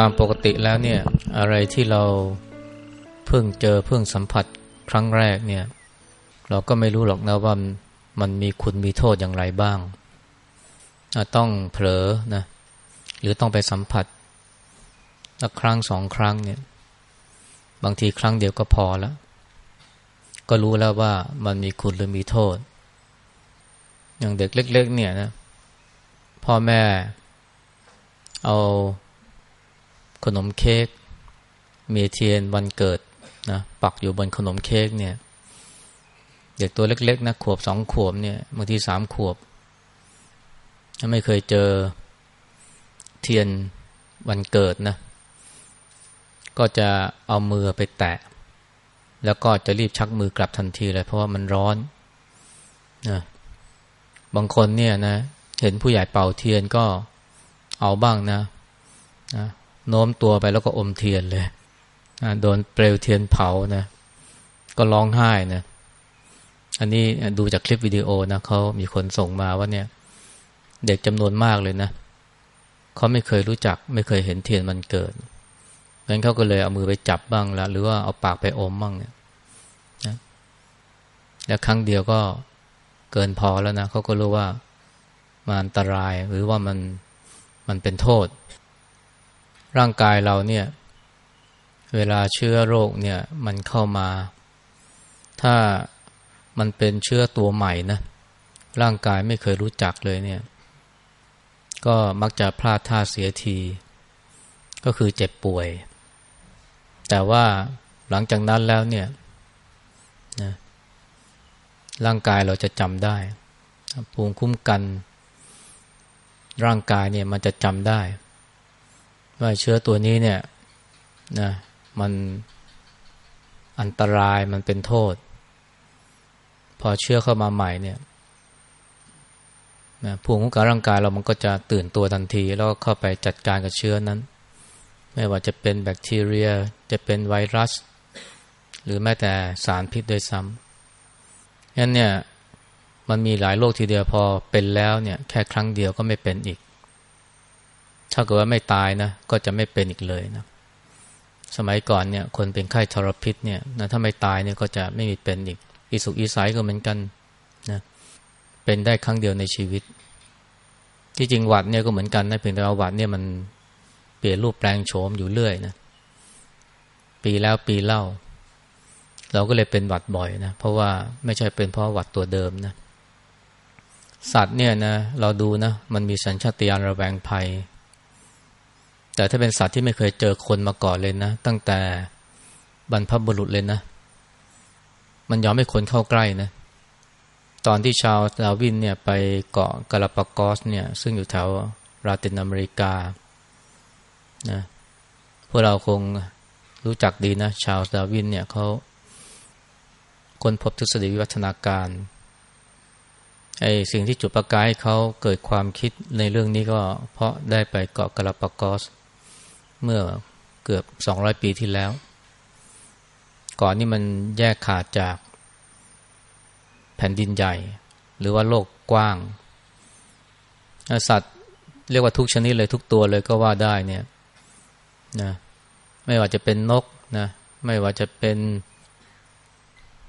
ตามปกติแล้วเนี่ยอะไรที่เราเพิ่งเจอเพิ่งสัมผัสครั้งแรกเนี่ย เราก็ไม่รู้หรอกนะว่ามันมีคุณมีโทษอย่างไรบ้าง ต้องเผลอนะหรือต้องไปสัมผัสสักครั้งสองครั้งเนี่ย บางทีครั้งเดียวก็พอแล้ว ก็รู้แล้วว่ามันมีคุณหรือมีโทษ อย่างเด็กเล็ก ๆ เนี่ยนะพ่อแม่เอา ขนมเค้กมีเทียนวันเกิดนะปักอยู่บนขนมเค้กเนี่ย เด็กตัวเล็ก ๆนะขวบสองขวบเนี่ยบางทีสามขวบไม่เคยเจอเทียนวันเกิดนะ ก็จะเอามือไปแตะ แล้วก็จะรีบชักมือกลับทันทีเลยเพราะว่ามันร้อนนะบางคนเนี่ยนะ เห็นผู้ใหญ่เป่าเทียนก็เอาบ้างนะนะ โน้มตัวไปแล้วก็อมเทียนเลยโดนเปลวเทียนเผานะ ก็ร้องไห้นะ อันนี้ดูจากคลิปวิดีโอนะเขามีคนส่งมาว่าเนี่ย เด็กจำนวนมากเลยนะเขาไม่เคยรู้จัก ไม่เคยเห็นเทียนมันเกิดงั้นเขาก็เลยเอามือไปจับบ้างล้วหรือว่าเอาปากไปอมบ้างเนี่ยนะแล้วครั้งเดียวก็เกินพอแล้วนะเขาก็รู้ว่ามันอันตรายหรือว่ามันมันเป็นโทษ ร่างกายเราเนี่ย เวลาเชื้อโรคเนี่ยมันเข้ามา ถ้ามันเป็นเชื้อตัวใหม่นะร่างกายไม่เคยรู้จักเลยเนี่ย ก็มักจะพลาดท่าเสียที ก็คือเจ็บป่วย แต่ว่าหลังจากนั้นแล้วเนี่ยนะร่างกายเราจะจำได้ภูมิคุ้มกัน ร่างกายเนี่ยมันจะจำได้ ว่าเชื้อตัวนี้เนี่ยนะมันอันตรายมันเป็นโทษ พอเชื้อเข้ามาใหม่เนี่ยนะภูมิคุ้มกันร่างกายเรามันก็จะตื่นตัวทันที แล้วก็เข้าไปจัดการกับเชื้อนั้น ไม่ว่าจะเป็นแบคทีเรีย จะเป็นไวรัส หรือแม้แต่สารพิษด้วยซ้ำงั้นเนี่ยมันมีหลายโรคทีเดียวพอเป็นแล้วเนี่ยแค่ครั้งเดียวก็ไม่เป็นอีก ถ้าเกิดว่าไม่ตายนะก็จะไม่เป็นอีกเลยนะสมัยก่อนเนี่ยคนเป็นไข้ทรพิษเนี่ยนะถ้าไม่ตายเนี่ยก็จะไม่มีเป็นอีกอิสุกอิสัยก็เหมือนกันนะเป็นได้ครั้งเดียวในชีวิต ที่จริงหวัดเนี่ยก็เหมือนกันนะเพียงแต่ว่าหวัดเนี่ยมันเปลี่ยนรูปแปลงโฉมอยู่เรื่อยนะปีแล้วปีเล่า เราก็เลยเป็นหวัดบ่อยนะเพราะว่าไม่ใช่เป็นเพราะหวัดตัวเดิมนะสัตว์เนี่ยนะเราดูนะมันมีสัญชาตญาณระแวงภัย แต่ถ้าเป็นสัตว์ที่ไม่เคยเจอคนมาก่อนเลยนะ ตั้งแต่บรรพบุรุษเลยนะ มันยอมให้คนเข้าใกล้นะ ตอนที่ชาวดาวินเนี่ยไปเกาะกาลาปากอสเนี่ย ซึ่งอยู่แถวลาตินอเมริกานะพวกเราคงรู้จักดีนะ ชาวดาวินเนี่ยเขาคนพบทฤษฎีวิวัฒนาการไอ้สิ่งที่จุดประกายให้เขาเกิดความคิดในเรื่องนี้ก็เพราะได้ไปเกาะกาลาปากอส เมื่อเกือบสองร้อยปีที่แล้ว ก่อนนี่มันแยกขาดจากแผ่นดินใหญ่ หรือว่าโลกกว้าง สัตว์เรียกว่าทุกชนิดเลยทุกตัวเลยก็ว่าได้เนี่ยนะไม่ว่าจะเป็นนกนะไม่ว่าจะเป็น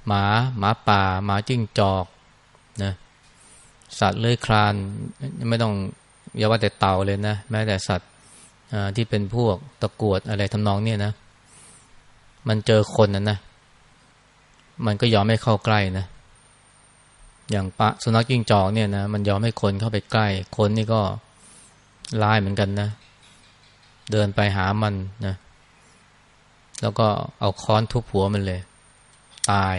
หมาหมาป่า หมาจิ้งจอกนะสัตว์เลื้อยคลาน ไม่ต้องอย่าว่าแต่เต่าเลยนะ แม้แต่สัตว์ ที่เป็นพวกตะกวดอะไรทำนองเนี่ยนะ มันเจอคนนะนะ มันก็ยอมไม่เข้าใกล้นะ อย่างปะสุนัขจิ้งจอกเนี่ยนะมันยอมให้คนเข้าไปใกล้ คนนี่ก็ลายเหมือนกันนะ เดินไปหามันนะ แล้วก็เอาค้อนทุบหัวมันเลย ตาย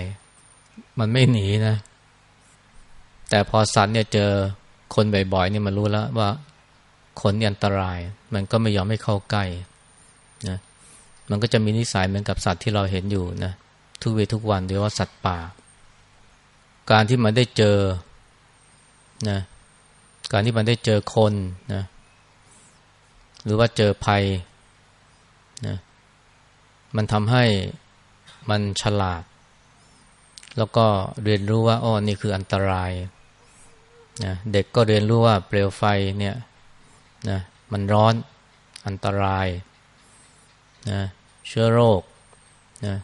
มันไม่หนีนะ แต่พอสัตว์เนี่ยเจอคนบ่อยๆเนี่ยมันรู้แล้วว่า คนนี่อันตราย มันก็ไม่ยอมให้เข้าใกล้นะมันก็จะมีนิสัยเหมือนกับสัตว์ที่เราเห็นอยู่นะทุกเวทุกวันโดยว่าสัตว์ป่า การที่มันได้เจอนะการที่มันได้เจอคนนะหรือว่าเจอภัยนะมันทำให้มันฉลาด แล้วก็เรียนรู้ว่าอ๋อนี่คืออันตรายนะเด็กก็เรียนรู้ว่าเปลวไฟเนี่ย นะมันร้อนอันตรายนะเชื้อโรคนะ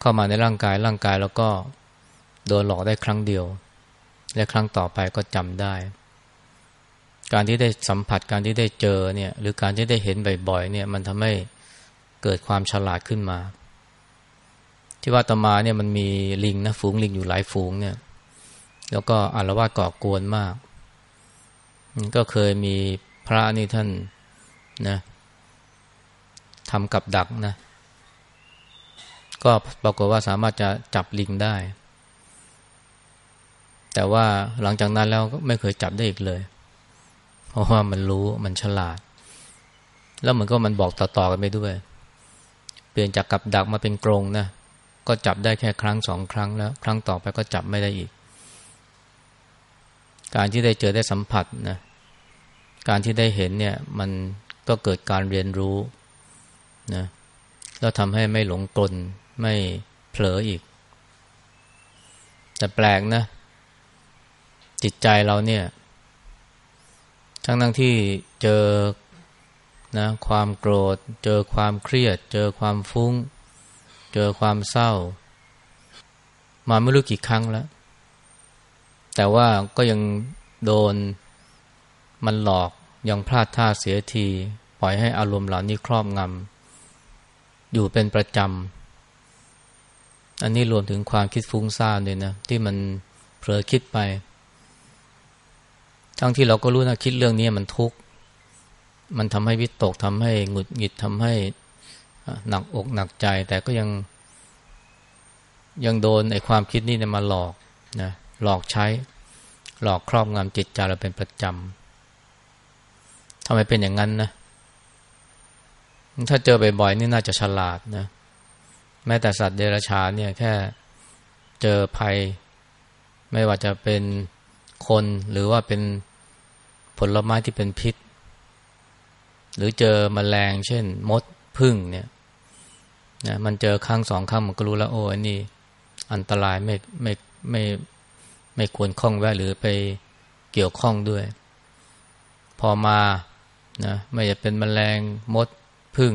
เข้ามาในร่างกายร่างกายแล้วก็โดนหลอกได้ครั้งเดียว และครั้งต่อไปก็จำได้ การที่ได้สัมผัสการที่ได้เจอเนี่ยหรือการที่ได้เห็นบ่อยๆเนี่ยมันทำให้เกิดความฉลาดขึ้นมา ที่ว่าตมาเนี่ยมันมีลิงนะฝูงลิงอยู่หลายฝูงเนี่ยแล้วก็อารวาสก่อกวนมาก ก็เคยมีพระนี่ท่านนะทำกับดักนะ ก็ปรากฏว่าสามารถจะจับลิงได้ แต่ว่าหลังจากนั้นแล้วก็ไม่เคยจับได้อีกเลย เพราะว่ามันรู้มันฉลาด แล้วเหมือนก็มันบอกต่อๆกันไปด้วย เปลี่ยนจากกับดักมาเป็นกรงนะก็จับได้แค่ครั้งสองครั้งแล้ว ครั้งต่อไปก็จับไม่ได้อีก การที่ได้เจอได้สัมผัสนะ การที่ได้เห็นเนี่ยมันก็เกิดการเรียนรู้นะแล้วทำให้ไม่หลงกลไม่เผลออีก แต่แปลกนะ จิตใจเราเนี่ย ทั้งทั้งที่เจอนะความโกรธ เจอความเครียด เจอความฟุ้ง เจอความเศร้า มาไม่รู้กี่ครั้งแล้ว แต่ว่าก็ยังโดน มันหลอกยังพลาดท่าเสียที ปล่อยให้อารมณ์เหล่านี้ครอบงำอยู่เป็นประจำ อันนี้รวมถึงความคิดฟุ้งซ่านเลยนะ ที่มันเผลอคิดไป ทั้งที่เราก็รู้นะคิดเรื่องนี้มันทุกข์มันทำให้วิตกทำให้หงุดหงิดทำให้หนักอกหนักใจ แต่ก็ยัง ยังโดนไอ้ความคิดนี้มาหลอกนะหลอกใช้ หลอกครอบงำจิตใจเราเป็นประจำ ทำไมเป็นอย่างนั้นนะ ถ้าเจอบ่อยๆนี่น่าจะฉลาดนะ แม้แต่สัตว์เดรัจฉานเนี่ยแค่เจอภัย ไม่ว่าจะเป็นคนหรือว่าเป็นผลไม้ที่เป็นพิษ หรือเจอมแมลง เช่น มดพึ่งเนี่ยนะมันเจอครั้งสองครั้งมันก็รู้แล้วโอ้อันนี้ อันตรายไม่ไม่ไม่ไม่ควรคล้องแวะหรือไปเกี่ยวข้องด้วย พอมา นะไม่จะเป็นมแมลงมดพึ่ง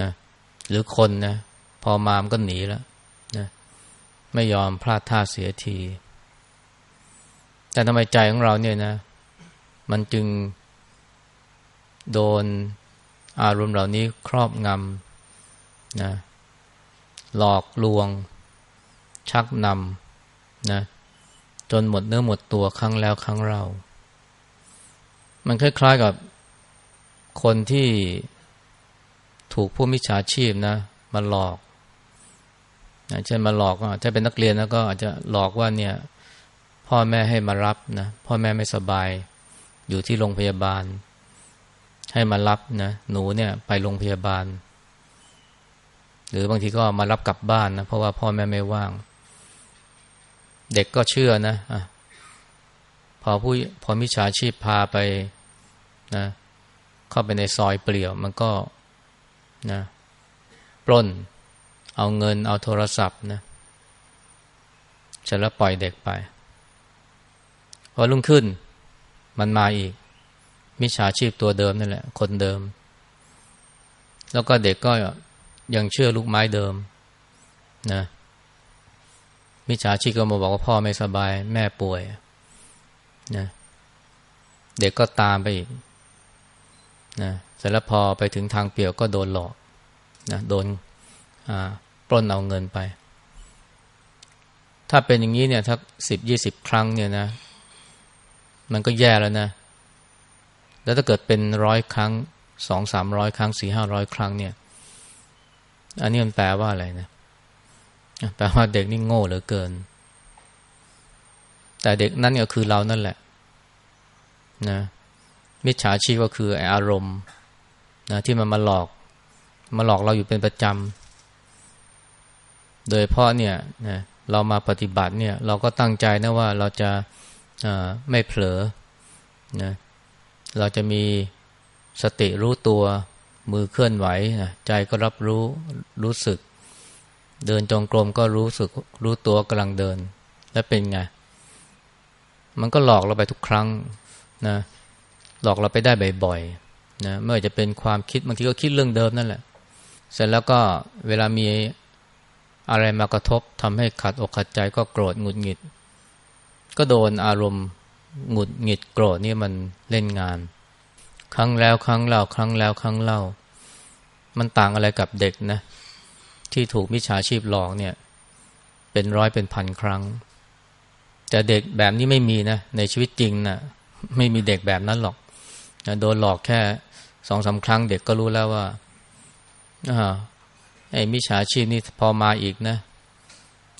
นะหรือคนนะพอมามก็หนีแล้วนะไม่ยอมพลาดท่าเสียที แต่ทำไมใจของเราเนี่ยนะ มันจึงโดนอารมณ์เหล่านี้ครอบงำนะหลอกลวง ชักนำนะจนหมดเนื้อหมดตัวครั้งแล้วครั้งเล่า มันคล้ายๆกับคนที่ถูกผู้มิจฉาชีพนะมาหลอกนะเช่นมาหลอกถ้าเป็นนักเรียนแล้วก็อาจจะหลอกว่าเนี่ย พ่อแม่ให้มารับนะพ่อแม่ไม่สบาย อยู่ที่โรงพยาบาล ให้มารับนะหนูเนี่ยไปโรงพยาบาล หรือบางทีก็มารับกลับบ้านนะเพราะว่าพ่อแม่ไม่ว่าง เด็กก็เชื่อนะะพอผู้พอมิจฉาชีพพาไป นะเข้าไปในซอยเปลี่ยว มันก็นะปล้น เอาเงินเอาโทรศัพท์นะเสร็จแล้วปล่อยเด็กไปพอรุ่งขึ้น มันมาอีก มิจฉาชีพตัวเดิมนั่นแหละ คนเดิม แล้วก็เด็กก็ยังเชื่อลูกไม้เดิม นะมิจฉาชีพก็มาบอกว่าพ่อไม่สบาย แม่ป่วยนะเด็กก็ตามไปอีก นะเสร็จแล้วพอไปถึงทางเปี่ยวก็โดนหลอกนะโดนปล้นเอาเงินไป ถ้าเป็นอย่างนี้เนี่ยถ้าสิบยี่สิบครั้งเนี่ยนะ มันก็แย่แล้วนะ แล้วถ้าเกิดเป็นร้อยครั้งสองสามร้อยครั้งสี่ห้าร้อยครั้งเนี่ย อันนี้มันแปลว่าอะไรนะแปลว่าเด็กนี่โง่เหลือเกิน แต่เด็กนั่นก็คือเรานั่นแหละ นะ มิจฉาชีพก็คืออารมณ์นะที่มันมาหลอกมาหลอกเราอยู่เป็นประจำ โดยเพราะเนี่ยนะเรามาปฏิบัติเนี่ย เราก็ตั้งใจนะว่าเราจะไม่เผลอนะเราจะมีสติรู้ตัวมือเคลื่อนไหวนะใจก็รับรู้รู้สึก เดินจงกรมก็รู้สึกรู้ตัวกำลังเดิน แล้วเป็นไง มันก็หลอกเราไปทุกครั้งนะ หลอกเราไปได้บ่อยๆนะไม่ว่าจะเป็นความคิดบางทีก็คิดเรื่องเดิมนั่นแหละ เสร็จแล้วก็เวลามีอะไรมากระทบทำให้ขัดอกขัดใจก็โกรธหงุดหงิด ก็โดนอารมณ์หงุดหงิดโกรธนี่มันเล่นงาน ครั้งแล้วครั้งเล่า ครั้งแล้วครั้งเล่า มันต่างอะไรกับเด็กนะ ที่ถูกมิจฉาชีพหลอกเนี่ย เป็นร้อยเป็นพันครั้ง แต่เด็กแบบนี้ไม่มีนะ ในชีวิตจริงนะไม่มีเด็กแบบนั้นหรอก โดนหลอกแค่สองสาครั้งเด็กก็รู้แล้วว่าไอ้มิจฉาชีพนี่พอมาอีกนะ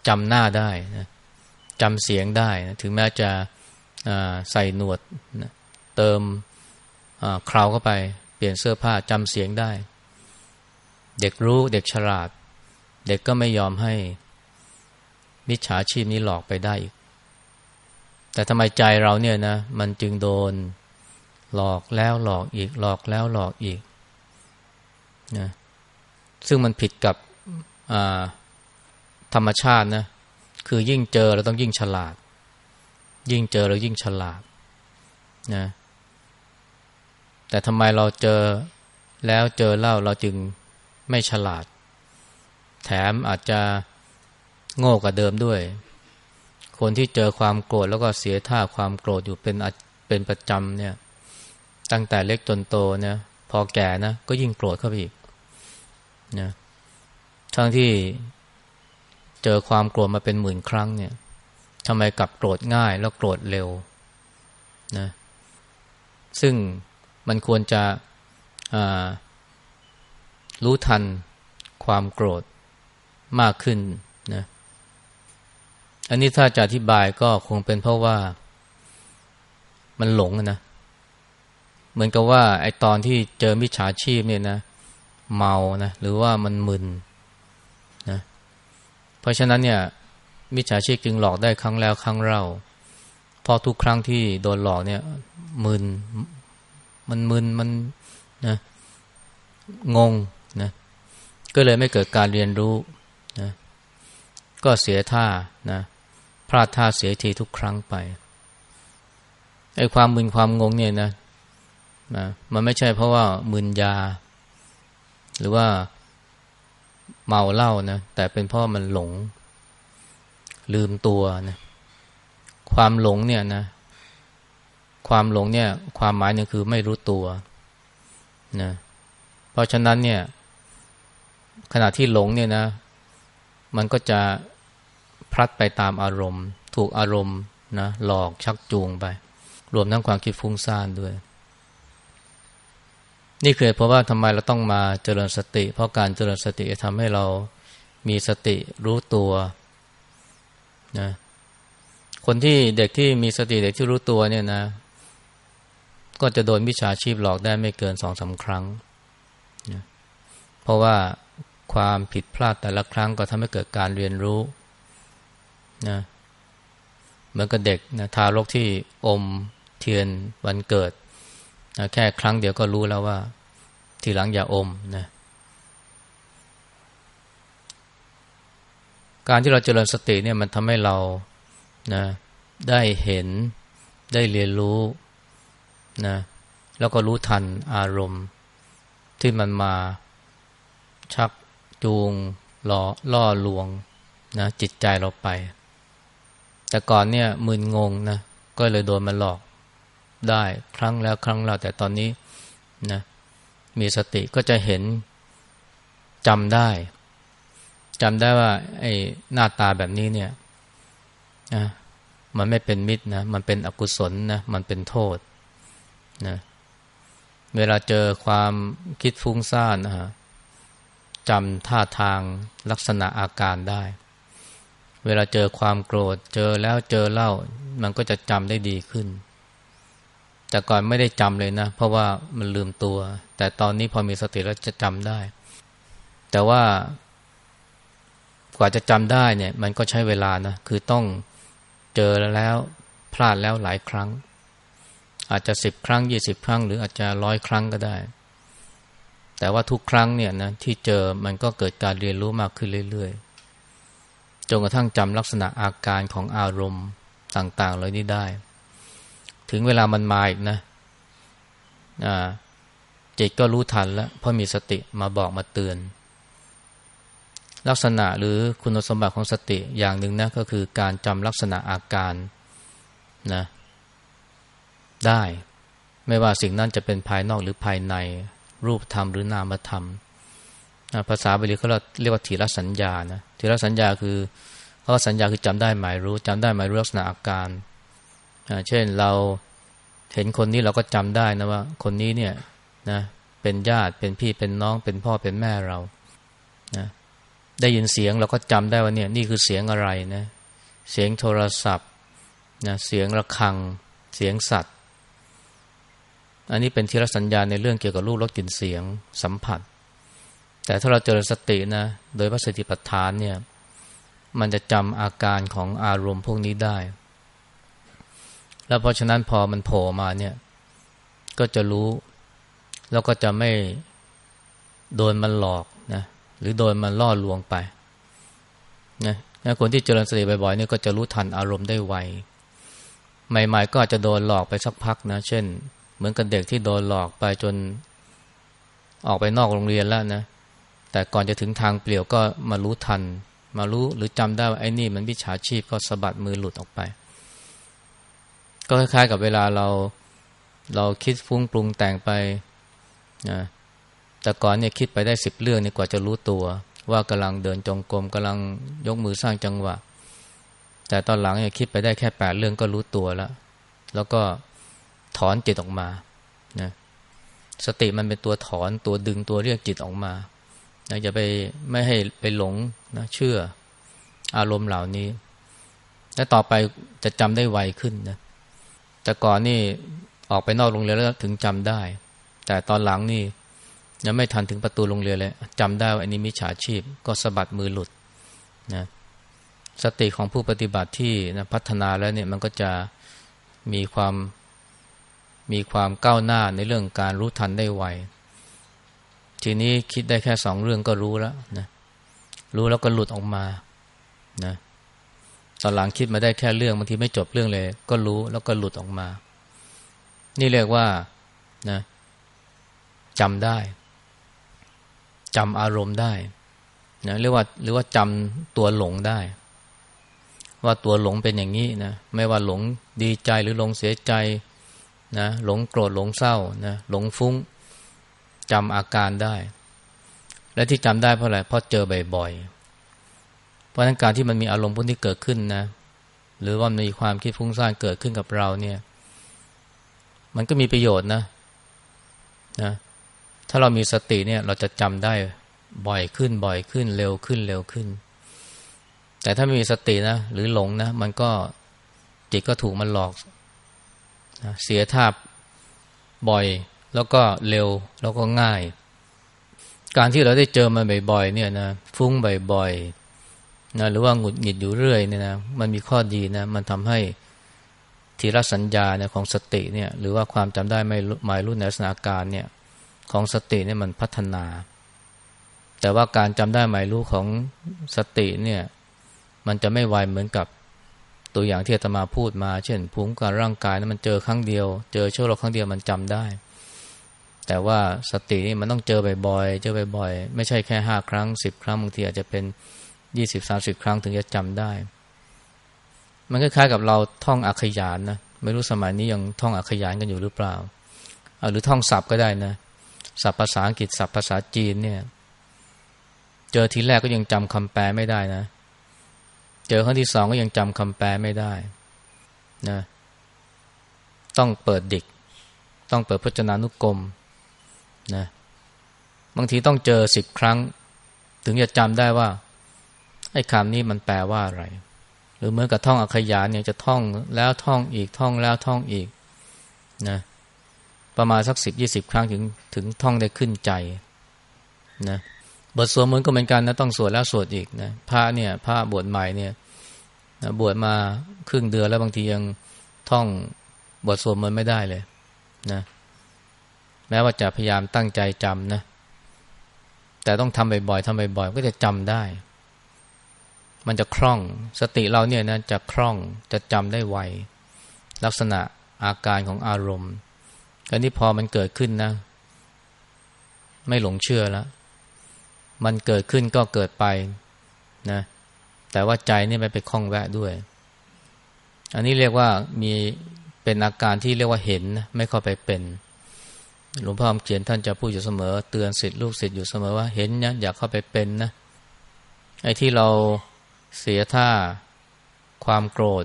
จำหน้าได้นะจำเสียงได้นะถึงแม้จะใส่หนวดนะเติมคราวเข้าไป เปลี่ยนเสื้อผ้าจำเสียงได้ เด็กรู้เด็กฉลาด เด็กก็ไม่ยอมให้ มิจฉาชีพนี้หลอกไปได้อีกแต่ทำไมใจเราเนี่ยนะ มันจึงโดน หลอกแล้วหลอกอีก หลอกแล้วหลอกอีกนะซึ่งมันผิดกับธรรมชาตินะคือยิ่งเจอเราต้องยิ่งฉลาด ยิ่งเจอเรายิ่งฉลาดนะแต่ทำไมเราเจอแล้วเจอเล่าเราจึงไม่ฉลาด แถมอาจจะโง่กว่าเดิมด้วย คนที่เจอความโกรธแล้วก็เสียท่าความโกรธอยู่เป็นเป็นประจำเนี่ย ตั้งแต่เล็กจนโตเนี่ยพอแก่นะก็ยิ่งโกรธเข้าไปอีกนะทั้งที่เจอความโกรธมาเป็นหมื่นครั้งเนี่ยทำไมกลับโกรธง่ายแล้วโกรธเร็วนะซึ่งมันควรจะรู้ทันความโกรธมากขึ้นนะอันนี้ถ้าจะอธิบายก็คงเป็นเพราะว่ามันหลงนะ เหมือนกับว่าไอตอนที่เจอมิจฉาชีพเนี่ยนะ เมานะหรือว่ามันมึนนะเพราะฉะนั้นเนี่ย มิจฉาชีพจึงหลอกได้ครั้งแล้วครั้งเล่าพอทุกครั้งที่โดนหลอกเนี่ยมึนมันมึนมันนะงงนะก็เลยไม่เกิดการเรียนรู้นะก็เสียท่านะพลาดท่าเสียทีทุกครั้งไปไอ้ความมึนความงงเนี่ยนะ นะมันไม่ใช่เพราะว่ามึนยา หรือว่าเมาเหล้านะแต่เป็นเพราะมันหลง ลืมตัวนะความหลงเนี่ยนะความหลงเนี่ย ความหมายหนึ่งคือไม่รู้ตัวนะเพราะฉะนั้นเนี่ย ขณะที่หลงเนี่ยนะ มันก็จะพลัดไปตามอารมณ์ ถูกอารมณ์นะหลอกชักจูงไป รวมทั้งความคิดฟุ้งซ่านด้วย นี่คือเพราะว่าทำไมเราต้องมาเจริญสติ เพราะการเจริญสติจะทำให้เรามีสติรู้ตัวนะคนที่เด็กที่มีสติเด็กที่รู้ตัวเนี่ยนะ ก็จะโดนมิจฉาชีพหลอกได้ไม่เกินสองสาครั้งนะเพราะว่าความผิดพลาดแต่ละครั้งก็ทำให้เกิดการเรียนรู้นะเหมือนกับเด็กนะทารกที่อมเทียนวันเกิด แค่ครั้งเดียวก็รู้แล้วว่า ทีหลังอย่าอมนะการที่เราเจริญสติเนี่ยมันทำให้เรานะได้เห็นได้เรียนรู้นะแล้วก็รู้ทันอารมณ์ ที่มันมาชักจูงล่อล่อลวงนะจิตใจเราไป แต่ก่อนเนี่ยมึนงงนะก็เลยโดนมันหลอก ได้ครั้งแล้วครั้งแล้วแต่ตอนนี้นะมีสติก็จะเห็นจำได้จำได้ว่าไอ้หน้าตาแบบนี้เนี่ยนะมันไม่เป็นมิตรนะมันเป็นอกุศลนะมันเป็นโทษนะเวลาเจอความคิดฟุ้งซ่านนะฮะจำท่าทางลักษณะอาการได้ เวลาเจอความโกรธ เจอแล้วเจอเล่า มันก็จะจำได้ดีขึ้น แต่ก่อนไม่ได้จำเลยนะ เพราะว่ามันลืมตัว แต่ตอนนี้พอมีสติแล้วจะจำได้ แต่ว่ากว่าจะจำได้เนี่ย มันก็ใช้เวลานะ คือต้องเจอแล้วพลาดแล้วหลายครั้ง อาจจะสิบครั้งยี่สิบครั้ง หรืออาจจะร้อยครั้งก็ได้ แต่ว่าทุกครั้งเนี่ยนะที่เจอมันก็เกิดการเรียนรู้มากขึ้นเรื่อยๆจนกระทั่งจำลักษณะอาการของอารมณ์ต่างๆ เลยนี่ได้ ถึงเวลามันมาอีกนะจิตก็รู้ทันแล้วเพราะมีสติมาบอกมาเตือน ลักษณะหรือคุณสมบัติของสติอย่างหนึ่งนะก็คือการจำลักษณะอาการนะได้ไม่ว่าสิ่งนั้นจะเป็นภายนอกหรือภายในรูปธรรมหรือนามธรรม ภาษาบาลีเขาเรียกว่าทีรสัญญานะทีรสัญญาคือเขาสัญญาคือจำได้หมายรู้จำได้หมายรู้ลักษณะอาการ เช่นเราเห็นคนนี้เราก็จำได้นะว่า คนนี้เนี่ยนะเป็นญาติเป็นพี่เป็นน้องเป็นพ่อเป็นแม่เรานะได้ยินเสียงเราก็จำได้ว่าเนี่ยนี่คือเสียงอะไรนะเสียงโทรศัพท์นะเสียงระฆัง เสียงสัตว์ อันนี้เป็นทีรสัญญาในเรื่องเกี่ยวกับรูปรสกลิ่นเสียงสัมผัส แต่ถ้าเราเจริญสตินะโดยพระสติปัฏฐานเนี่ยมันจะจำอาการของอารมณ์พวกนี้ได้ แล้วเพราะฉะนั้นพอมันโผล่มาเนี่ย ก็จะรู้ แล้วก็จะไม่โดนมันหลอกนะหรือโดนมันล่อลวงไปนะคนที่เจริญสติบ่อยๆนี่ก็จะรู้ทันอารมณ์ได้ไวใหม่ๆก็อาจจะโดนหลอกไปสักพักนะ เช่น เหมือนกับเด็กที่โดนหลอกไปจนออกไปนอกโรงเรียนแล้วนะ แต่ก่อนจะถึงทางเปลี่ยวก็มารู้ทัน มารู้หรือจำได้ว่าไอ้นี่มันวิชาชีพก็สะบัดมือหลุดออกไป ก็คล้ายๆกับเวลาเราเราคิดฟุ้งปรุงแต่งไปนะแต่ก่อนเนี่ยคิดไปได้สิบเรื่องนี่กว่าจะรู้ตัว ว่ากำลังเดินจงกรมกำลังยกมือสร้างจังหวะ แต่ตอนหลังเนี่ยคิดไปได้แค่แปดเรื่องก็รู้ตัวแล้วแล้วก็ถอนจิตออกมานะสติมันเป็นตัวถอนตัวดึงตัวเรียกจิตออกมานะอย่าไปไม่ให้ไปหลงนะเชื่ออารมณ์เหล่านี้ และต่อไปจะจำได้ไวขึ้นนะ แต่ก่อนนี่ออกไปนอกโรงเรียนแล้วถึงจำได้ แต่ตอนหลังนี่ยังไม่ทันถึงประตูโรงเรียนเลยจำได้ว่าอันนี้มิจฉาชีพก็สะบัดมือหลุดนะสติของผู้ปฏิบัติที่นะพัฒนาแล้วเนี่ยมันก็จะมีความมีความก้าวหน้าในเรื่องการรู้ทันได้ไวทีนี้คิดได้แค่สองเรื่องก็รู้แล้วนะรู้แล้วก็หลุดออกมานะ ตอนหลังคิดมาได้แค่เรื่องบางทีไม่จบเรื่องเลย ก็รู้แล้วก็หลุดออกมา นี่เรียกว่านะจำได้จำอารมณ์ได้นะเรียกว่าหรือว่าจำตัวหลงได้ ว่าตัวหลงเป็นอย่างนี้นะไม่ว่าหลงดีใจหรือหลงเสียใจนะหลงโกรธหลงเศร้านะหลงฟุ้งจำอาการได้ และที่จำได้เพราะอะไรเพราะเจอบ่อยๆ ราะนั้นการที่มันมีอารมณ์พวกนี้เกิดขึ้นนะ หรือว่ามีความคิดฟุ้งซ่านเกิดขึ้นกับเราเนี่ย มันก็มีประโยชน์นะนะ ถ้าเรามีสติเนี่ย เราจะจำได้บ่อยขึ้นบ่อยขึ้นเร็วขึ้นเร็วขึ้น แต่ถ้าไม่มีสตินะหรือหลงนะ มันก็จิตก็ถูกมันหลอกนะเสียท่าบ่อย แล้วก็เร็วแล้วก็ง่าย การที่เราได้เจอมันบ่อยๆเนี่ยนะฟุ้งบ่อยๆ นะหรือว่าหงุดหงิดอยู่เรื่อยเนี่ยนะมันมีข้อดีนะมันทำให้ทีละสัญญาเนี่ยของสติเนี่ยหรือว่าความจำได้ไม่หมายรู้ในสถานการณ์เนี่ยของสติเนี่ยมันพัฒนา แต่ว่าการจำได้หมายรู้ของสติเนี่ยมันจะไม่ไวเหมือนกับตัวอย่างที่อาตมาพูดมา เช่นภูมิการร่างกายนะมันเจอครั้งเดียว เจอชั่วโรคครั้งเดียวมันจำได้ แต่ว่าสตินี่มันต้องเจอบ่อยๆเจอบ่อยๆไม่ใช่แค่ห้าครั้งสิบครั้งบางทีอาจจะเป็น ยี่สิบสาสิบครั้งถึงจะจำได้ มันคล้ายๆกับเราท่องอักขยานนะไม่รู้สมัยนี้ยังท่องอักขยานกันอยู่หรือเปล่าหรือท่องศัพท์ก็ได้นะศัพท์ภาษาอังกฤษศัพท์ภาษาจีนเนี่ย เจอทีแรกก็ยังจำคำแปลไม่ได้นะ เจอครั้งที่สองก็ยังจำคำแปลไม่ได้นะต้องเปิดดิก ต้องเปิดพจนานุกรมนะบางทีต้องเจอสิบครั้ง ถึงจะจำได้ว่า ไอ้คำนี้มันแปลว่าอะไร หรือเมื่อกับท่องอักขยานเนี่ยจะท่องแล้วท่องอีกท่องแล้วท่องอีกนะประมาณสักสิบยี่สิบครั้งถึงถึงท่องได้ขึ้นใจนะบทสวดมนต์ก็เหมือนกันนะต้องสวดแล้วสวดอีกนะพระเนี่ยพระบวชใหม่เนี่ยนะบวชมาครึ่งเดือนแล้วบางทียังท่องบทสวดมนต์ไม่ได้เลยนะแม้ว่าจะพยายามตั้งใจจำนะแต่ต้องทำบ่อยๆทำบ่อยๆก็จะจำได้ มันจะคล่อง สติเราเนี่ยนะจะคล่องจะจำได้ไว ลักษณะอาการของอารมณ์อันนี้พอมันเกิดขึ้นนะ ไม่หลงเชื่อแล้วมันเกิดขึ้นก็เกิดไปนะ แต่ว่าใจนี่ไม่ไปคล้องแวะด้วย อันนี้เรียกว่ามีเป็นอาการที่เรียกว่าเห็นไม่เข้าไปเป็น หลวงพ่อเขียนท่านจะพูดอยู่เสมอ เตือนสิทธิ์ลูกศิษย์อยู่เสมอว่าเห็นนะอย่าเข้าไปเป็นนะไอ้ที่เรา เสียท่าความโกรธ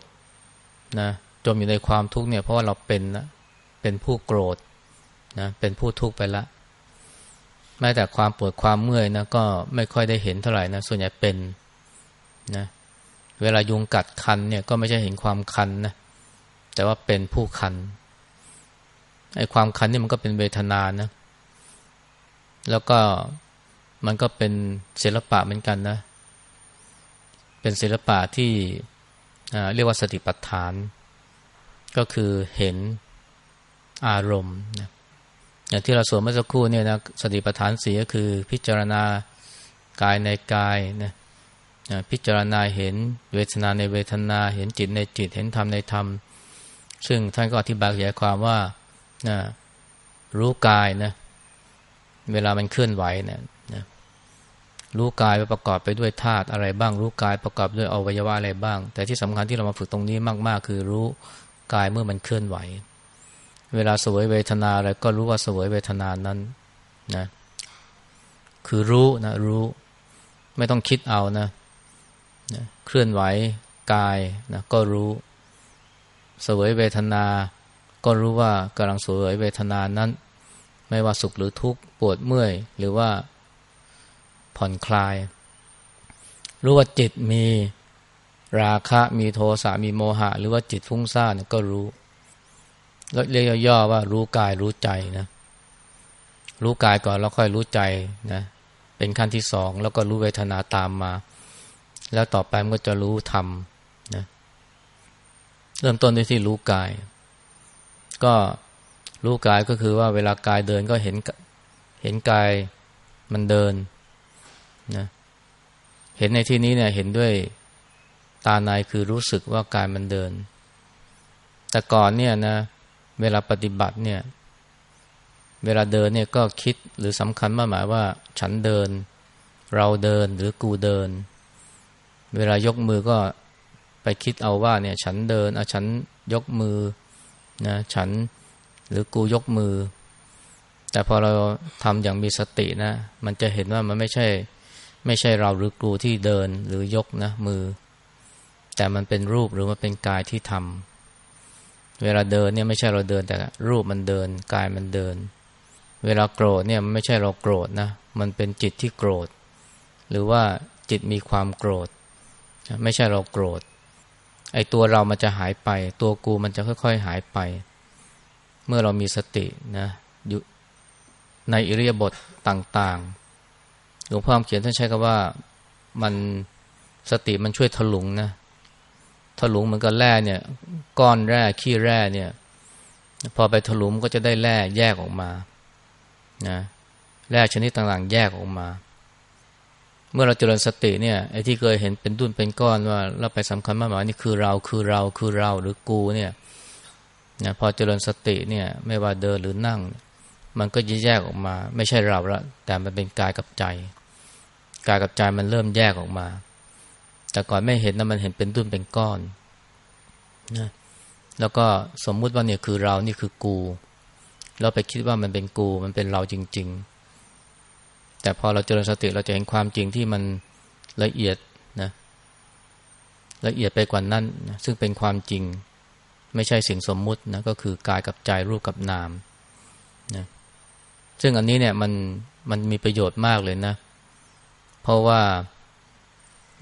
นะจมอยู่ในความทุกข์เนี่ยเพราะว่าเราเป็นนะเป็นผู้โกรธนะเป็นผู้ทุกข์ไปละแม้แต่ความปวดความเมื่อยนะก็ไม่ค่อยได้เห็นเท่าไหร่นะส่วนใหญ่เป็นนะเวลายุงกัดคันเนี่ยก็ไม่ใช่เห็นความคันนะแต่ว่าเป็นผู้คันไอ้ความคันนี่มันก็เป็นเวทนานะแล้วก็มันก็เป็นศิลปะเหมือนกันนะ เป็นศิลปะที่เรียกว่าสติปัฏฐาน ก็คือเห็นอารมณ์นะอย่างที่เราสวดเมื่อสักครู่เนี่ยนะสติปัฏฐานสีก็คือพิจารณากายในกายนะพิจารณาเห็นเวทนาในเวทนา เห็นจิตในจิต เห็นธรรมในธรรม ซึ่งท่านก็อธิบายขยายความว่านะรู้กายนะเวลามันเคลื่อนไหวเนี่ยนะ รู้กายประกอบไปด้วยธาตุอะไรบ้าง รู้กายประกอบด้วยอวัยวะอะไรบ้าง แต่ที่สำคัญที่เรามาฝึกตรงนี้มาก ๆ คือรู้กายเมื่อมันเคลื่อนไหว เวลาสวยเวทนาอะไรก็รู้ว่าสวยเวทนานั้นนะคือรู้นะรู้ไม่ต้องคิดเอานะนะเคลื่อนไหวกายนะก็รู้สวยเวทนา ก็รู้ว่ากำลังสวยเวทนานั้น ไม่ว่าสุขหรือทุกข์ปวดเมื่อย หรือว่า ผ่อนคลาย รู้ว่าจิตมีราคะมีโทสะมีโมหะ หรือว่าจิตฟุ้งซ่านก็รู้แล้วเรียกย่อว่ารู้กายรู้ใจนะรู้กายก่อนแล้วค่อยรู้ใจนะเป็นขั้นที่สองแล้วก็รู้เวทนาตามมา แล้วต่อไปมันก็จะรู้ธรรมนะเริ่มต้นด้วยที่รู้กาย ก็รู้กายก็คือว่าเวลากายเดินก็เห็นเห็นกายมันเดิน นะเห็นในที่นี้เนี่ยเห็นด้วยตาในคือรู้สึกว่ากายมันเดิน แต่ก่อนเนี่ยนะเวลาปฏิบัติเนี่ย เวลาเดินเนี่ยก็คิดหรือสำคัญมากหมายว่า ฉันเดิน เราเดินหรือกูเดิน เวลายกมือก็ไปคิดเอาว่าเนี่ยฉันเดินอะฉันยกมือนะฉันหรือกูยกมือ แต่พอเราทำอย่างมีสตินะ มันจะเห็นว่ามันไม่ใช่ ไม่ใช่เราหรือกูที่เดินหรือยกนะมือ แต่มันเป็นรูปหรือมันเป็นกายที่ทำเวลาเดินเนี่ยไม่ใช่เราเดินแต่รูปมันเดินกายมันเดิน เวลาโกรธเนี่ยไม่ใช่เราโกรธนะ มันเป็นจิตที่โกรธ หรือว่าจิตมีความโกรธ ไม่ใช่เราโกรธ ไอ้ตัวเรามันจะหายไป ตัวกูมันจะค่อย ๆ หายไป เมื่อเรามีสตินะอยู่ในอิริยาบถต่างๆ ลวงพ่อเขียนท่านใช้คำว่ามันสติมันช่วยถลุงนะถลุงเหมือนกับแร่เนี่ย ก้อนแร่ขี้แร่เนี่ย พอไปถลุงก็จะได้แร่แยกออกมานะแร่ชนิดต่างๆ แยกออกมา เมื่อเราเจริญสติเนี่ยไอ้ที่เคยเห็นเป็นดุนเป็นก้อนว่าเราไปสำคัญมากหมายนี่คือเราคือเราคือเราหรือกูเนี่ยนะพอเจริญสติเนี่ย ไม่ว่าเดินหรือนั่ง มันก็จะแยกออกมา ไม่ใช่เราละแต่มันเป็นกายกับใจ กายกับใจมันเริ่มแยกออกมา แต่ก่อนไม่เห็นนะมันเห็นเป็นตุ้นเป็นก้อนนะแล้วก็สมมุติว่าเนี่ยคือเรานี่คือกู เราไปคิดว่ามันเป็นกูมันเป็นเราจริง ๆ แต่พอเราเจริญสติเราจะเห็นความจริงที่มันละเอียดนะละเอียดไปกว่านั้นนะซึ่งเป็นความจริง ไม่ใช่สิ่งสมมุตินะก็คือกายกับใจรูปกับนามนะซึ่งอันนี้เนี่ยมันมันมีประโยชน์มากเลยนะเพราะว่า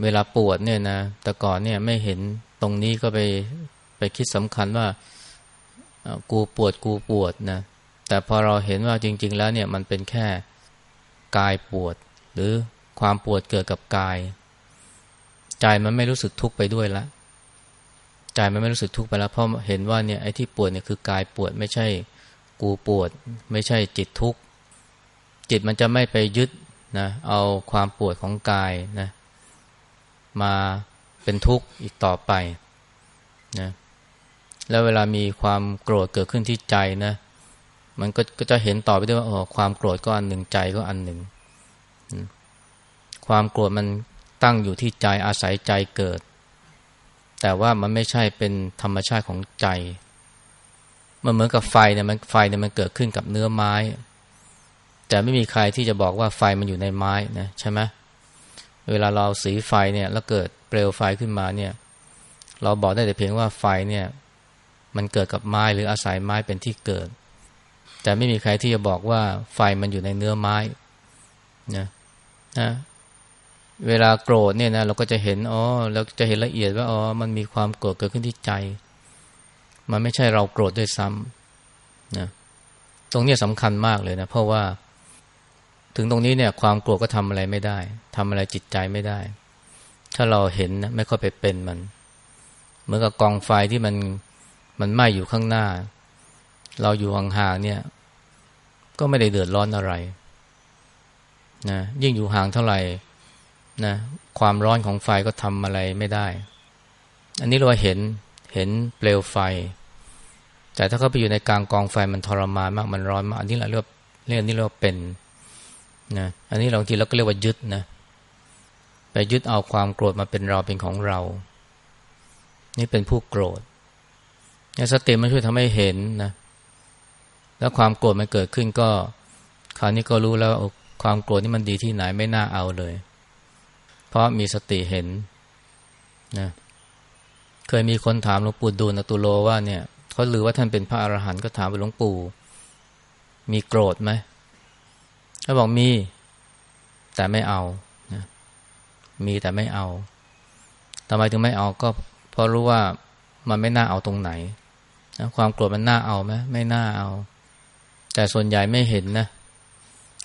เวลาปวดเนี่ยนะแต่ก่อนเนี่ยไม่เห็นตรงนี้ก็ไปไปคิดสำคัญว่ากูปวดกูปวดนะแต่พอเราเห็นว่าจริง ๆ แล้วเนี่ยมันเป็นแค่กายปวด หรือความปวดเกิดกับกาย ใจมันไม่รู้สึกทุกข์ไปด้วยละใจมันไม่รู้สึกทุกข์ไปแล้วเพราะเห็นว่าเนี่ยไอ้ที่ปวดเนี่ยคือกายปวดไม่ใช่กูปวด ไม่ใช่จิตทุกข์จิตมันจะไม่ไปยึด นะเอาความปวดของกายนะมาเป็นทุกข์อีกต่อไปนะแล้วเวลามีความโกรธเกิดขึ้นที่ใจนะมันก็จะเห็นต่อไปด้วยว่าอ๋อความโกรธก็อันหนึ่งใจก็อันหนึ่ง ความโกรธมันตั้งอยู่ที่ใจอาศัยใจเกิด แต่ว่ามันไม่ใช่เป็นธรรมชาติของใจ มันเหมือนกับไฟเนี่ยมันไฟเนี่ยมันเกิดขึ้นกับเนื้อไม้ แต่ไม่มีใครที่จะบอกว่าไฟมันอยู่ในไม้นะใช่ไหมเวลาเราสีไฟเนี่ยแล้วเกิดเปลวไฟขึ้นมาเนี่ย เราบอกได้แต่เพียงว่าไฟเนี่ย มันเกิดกับไม้หรืออาศัยไม้เป็นที่เกิด แต่ไม่มีใครที่จะบอกว่าไฟมันอยู่ในเนื้อไม้นะนะเวลาโกรธเนี่ยนะเราก็จะเห็นอ๋อเราจะเห็นละเอียดว่าอ๋อมันมีความโกรธเกิดขึ้นที่ใจ มันไม่ใช่เราโกรธด้วยซ้ำนะตรงนี้สำคัญมากเลยนะเพราะว่า ถึงตรงนี้เนี่ยความโกรธก็ทำอะไรไม่ได้ทำอะไรจิตใจไม่ได้ ถ้าเราเห็นนะไม่ค่อยไปเป็นมัน เหมือนกับกองไฟที่มันมันไหม้อยู่ข้างหน้า เราอยู่ห่างๆเนี่ย ก็ไม่ได้เดือดร้อนอะไรนะยิ่งอยู่ห่างเท่าไหร่นะความร้อนของไฟก็ทำอะไรไม่ได้ อันนี้เราเห็นเห็นเปลวไฟ แต่ถ้าเขาไปอยู่ในกลางกองไฟมันทรมานมากมันร้อนมากอันนี้เราเรียกเรียกนี้เราเป็น นะอันนี้บางทีเราก็เรียกว่ายึดนะไปยึดเอาความโกรธมาเป็นเราเป็นของเรา นี่เป็นผู้โกรธนี่สติมันช่วยทำให้เห็นนะแล้วความโกรธมันเกิดขึ้นก็ คราวนี้ก็รู้แล้วความโกรธนี่มันดีที่ไหนไม่น่าเอาเลย เพราะมีสติเห็นนะเคยมีคนถามหลวงปู่ดูลตุโลว่าเนี่ยเขาลือว่าท่านเป็นพระอรหันต์ก็ถามไปหลวงปู่ มีโกรธไหม เขาบอกมี แต่ไม่เอานะมีแต่ไม่เอาทำไมถึงไม่เอาก็เพราะรู้ว่ามันไม่น่าเอาตรงไหนนะความโกรธมันน่าเอาไหมไม่น่าเอา แต่ส่วนใหญ่ไม่เห็นนะ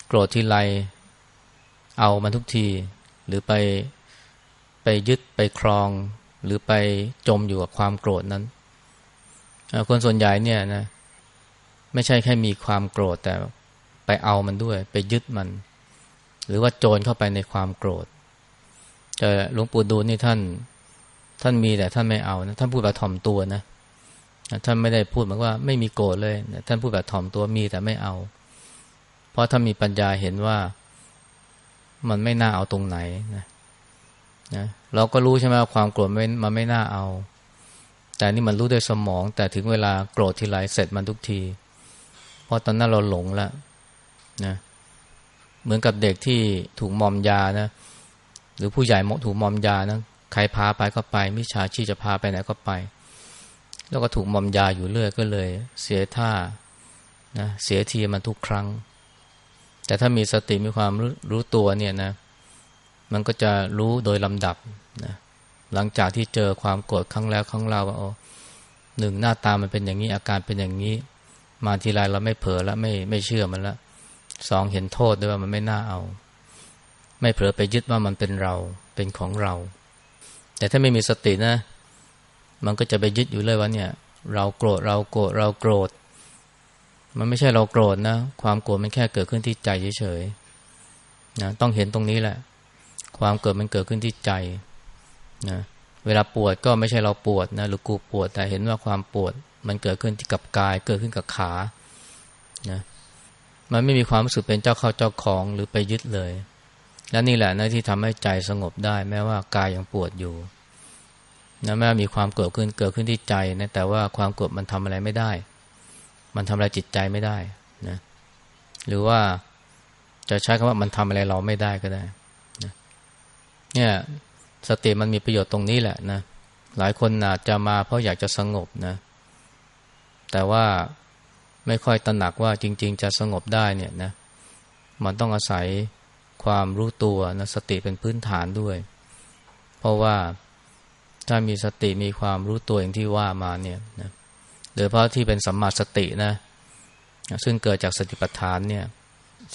โกรธทีไรเอามันทุกที หรือไปไปยึดไปครอง หรือไปจมอยู่กับความโกรธนั้นคนส่วนใหญ่เนี่ยนะ ไม่ใช่แค่มีความโกรธแต่ ไปเอามันด้วย ไปยึดมัน หรือว่าโจรเข้าไปในความโกรธแต่หลวงปู่ดูลนี่ท่าน ท่านมีแต่ท่านไม่เอานะท่านพูดแบบถ่อมตัวนะท่านไม่ได้พูดเหมือนว่าไม่มีโกรธเลยท่านพูดแบบถ่อมตัวมีแต่ไม่เอา เพราะท่านมีปัญญาเห็นว่ามันไม่น่าเอาตรงไหนนะนะเราก็รู้ใช่ไหมว่าความโกรธมันไม่น่าเอา แต่นี่มันรู้ด้วยสมอง แต่ถึงเวลาโกรธทีไรเสร็จมันทุกที เพราะตอนนั้นเราหลงแล้ว นะเหมือนกับเด็กที่ถูกมอมยานะหรือผู้ใหญ่ถูกมอมยานะใครพาไปก็ไปมิจฉาชีจะพาไปไหนก็ไป แล้วก็ถูกมอมยาอยู่เรื่อยก็เลย เสียท่านะเสียทีมันทุกครั้ง แต่ถ้ามีสติมีความรู้ตัวเนี่ยนะ มันก็จะรู้โดยลำดับนะหลังจากที่เจอความโกรธครั้งแล้วครั้งเล่าว่าโอ้หนึ่งหน้าตามันเป็นอย่างนี้อาการเป็นอย่างนี้ มาทีไรเราไม่เผลอแล้วไม่ไม่เชื่อมันละ สองเห็นโทษด้วยว่ามันไม่น่าเอา ไม่เผลอไปยึดว่ามันเป็นเราเป็นของเรา แต่ถ้าไม่มีสตินะ มันก็จะไปยึดอยู่เลยว่าเนี่ย เราโกรธเราโกรธเราโกรธ มันไม่ใช่เราโกรธนะ ความโกรธมันแค่เกิดขึ้นที่ใจเฉยๆนะต้องเห็นตรงนี้แหละ ความเกิดมันเกิดขึ้นที่ใจนะเวลาปวดก็ไม่ใช่เราปวดนะหรือกูปวดแต่เห็นว่าความปวดมันเกิดขึ้นที่กับกาย เกิดขึ้นกับขานะ มันไม่มีความรู้สึกเป็นเจ้าเข้าเจ้าของหรือไปยึดเลย และนี่แหละนะที่ทำให้ใจสงบได้ แม้ว่ากายยังปวดอยู่นะแม้มีความโกรธขึ้นเกิดขึ้นที่ใจนะแต่ว่าความโกรธมันทำอะไรไม่ได้ มันทำอะไรจิตใจไม่ได้นะหรือว่าจะใช้คำว่ามันทำอะไรเราไม่ได้ก็ได้นะเนี่ยสติมันมีประโยชน์ตรงนี้แหละนะหลายคนอาจจะมาเพราะอยากจะสงบนะ แต่ว่า ไม่ค่อยตระหนักว่าจริง ๆ จะสงบได้เนี่ยนะมันต้องอาศัยความรู้ตัวนะสติเป็นพื้นฐานด้วย เพราะว่าถ้ามีสติมีความรู้ตัวอย่างที่ว่ามาเนี่ยนะโดยเพราะที่เป็นสัมมาสตินะซึ่งเกิดจากสติปัฏฐานเนี่ย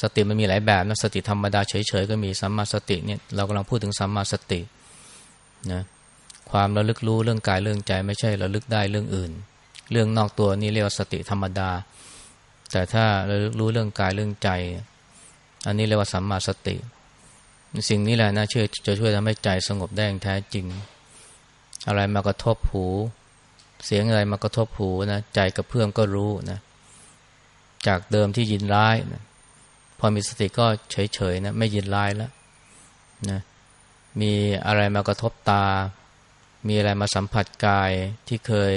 สติมันมีหลายแบบนะสติธรรมดาเฉยๆก็มีสัมมาสติเนี่ยเรากำลังพูดถึงสัมมาสตินะความระลึกรู้เรื่องกายเรื่องใจไม่ใช่ระลึกได้เรื่องอื่น เรื่องนอกตัวนี่เรียกว่าสติธรรมดา แต่ถ้าเระลึกรู้เรื่องกายเรื่องใจ อันนี้เรียกว่าสัมมาสติ สิ่งนี้แหละนะเชื่อจะช่วยทำให้ใจสงบได้อย่างแท้จริง อะไรมากระทบหู เสียงอะไรมากระทบหูนะใจกับเพื่อนก็รู้นะ จากเดิมที่ยินร้ายนะพอมีสติก็เฉยๆนะไม่ยินร้ายแล้วนะมีอะไรมากระทบตา มีอะไรมาสัมผัสกายที่เคย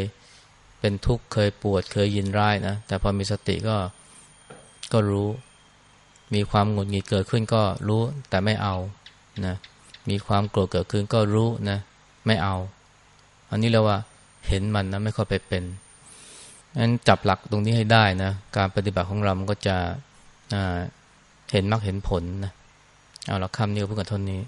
เป็นทุกข์เคยปวดเคยยินร้ายนะ แต่พอมีสติก็ก็รู้ มีความหงุดหงิดเกิดขึ้นก็รู้แต่ไม่เอานะมีความโกรธเกิดขึ้นก็รู้นะไม่เอา อันนี้เรียกว่าเห็นมันนะไม่ค่อยไปเป็นงั้นจับหลักตรงนี้ให้ได้นะการปฏิบัติของเรา มันก็จะเห็นมรรคเห็นผลนะเอาละคำนี้ก็เพื่อกันเท่านี้